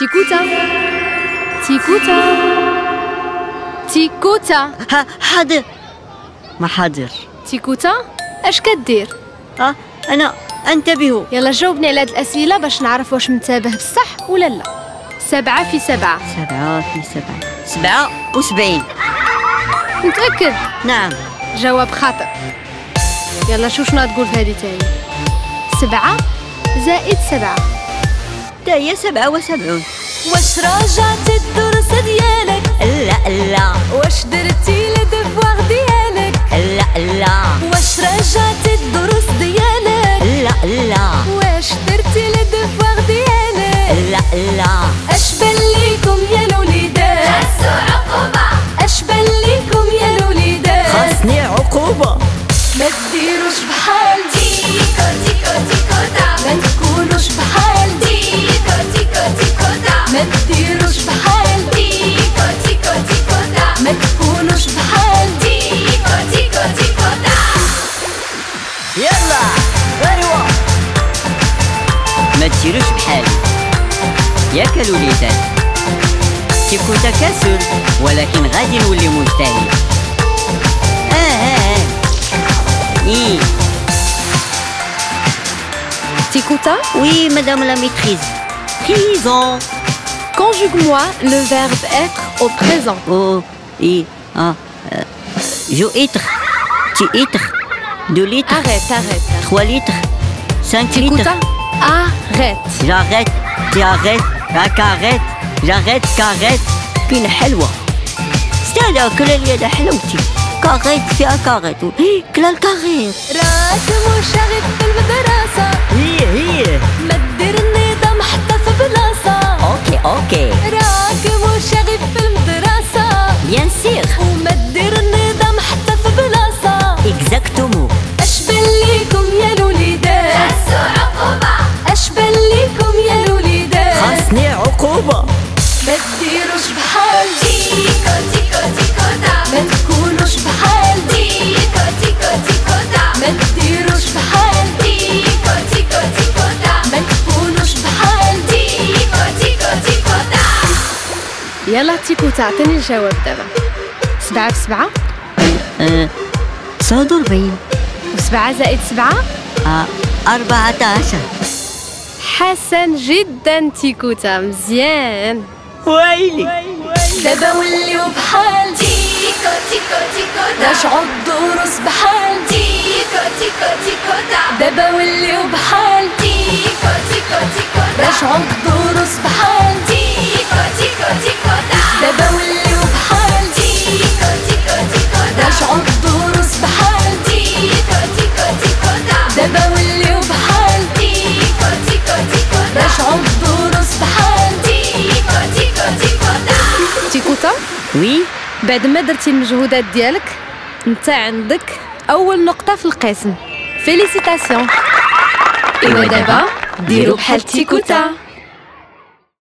تيكوتا تيكوتا تيكوتا ها حاضر ما حاضر تيكوتا اش كدير ها أنا انتبهوا يلا جاوبني على هاد الاسئله باش نعرف واش منتبه بصح ولا لا سبعة في سبعة سبعة في سبعة سبعة وسبعين متأكد نعم جواب خاطئ يلا شو شنو تقول في هذه تاني سبعة زائد سبعة تا هي سبعة وسبعون واش راجعتي الدرس ديالك؟ لا لا. واش بحال تيكو تيكو تيكو دا. ما تكونوش بحال تيكو تيكو تيكو دا. يلا ايوا ما تسيروش بحالي ياك الوليدات تيكون تكاسل ولكن غادي نولي مجتهد. آه آه آه. إيه. تيكوتا؟ Oui, madame la maîtrise. Prison. conjugue-moi le verbe être au présent Oh, et, ah, euh, je litres. Tu litres. Deux litres. arrête arrête Trois litres. Cinq تيكوتا litres. arrête J'arrête. Tu arrêtes. J'arrête. J'arrête. Qu'arrête. فين حلوة. استاذة كل اللي حلوتي. كاريت فيها كاريت. كل الكاريت. راك مشاغب في المدرسة تديروش بحال تيكو تيكو تيكو دا. ما تكونوش بحال تيكو تيكو تيكو دا. ما تديروش بحال تيكو تيكو تيكو دا. ما تكونوش بحال تيكو تيكو تيكو دا. يلا تيكوتا عطيني الجواب دابا. سبعة في سبعة. أه، 49 وسبعة زائد سبعة. آه، 14 حسن جدا تيكوتا مزيان ويلي. دابا وليو بحال تيكو تيكو تيكو رجعوا دا تيكوتا oui. بعد ما درتي المجهودات ديالك انت عندك أول نقطة في القسم. félicitations ايوا دابا ديروا بحال تيكوتا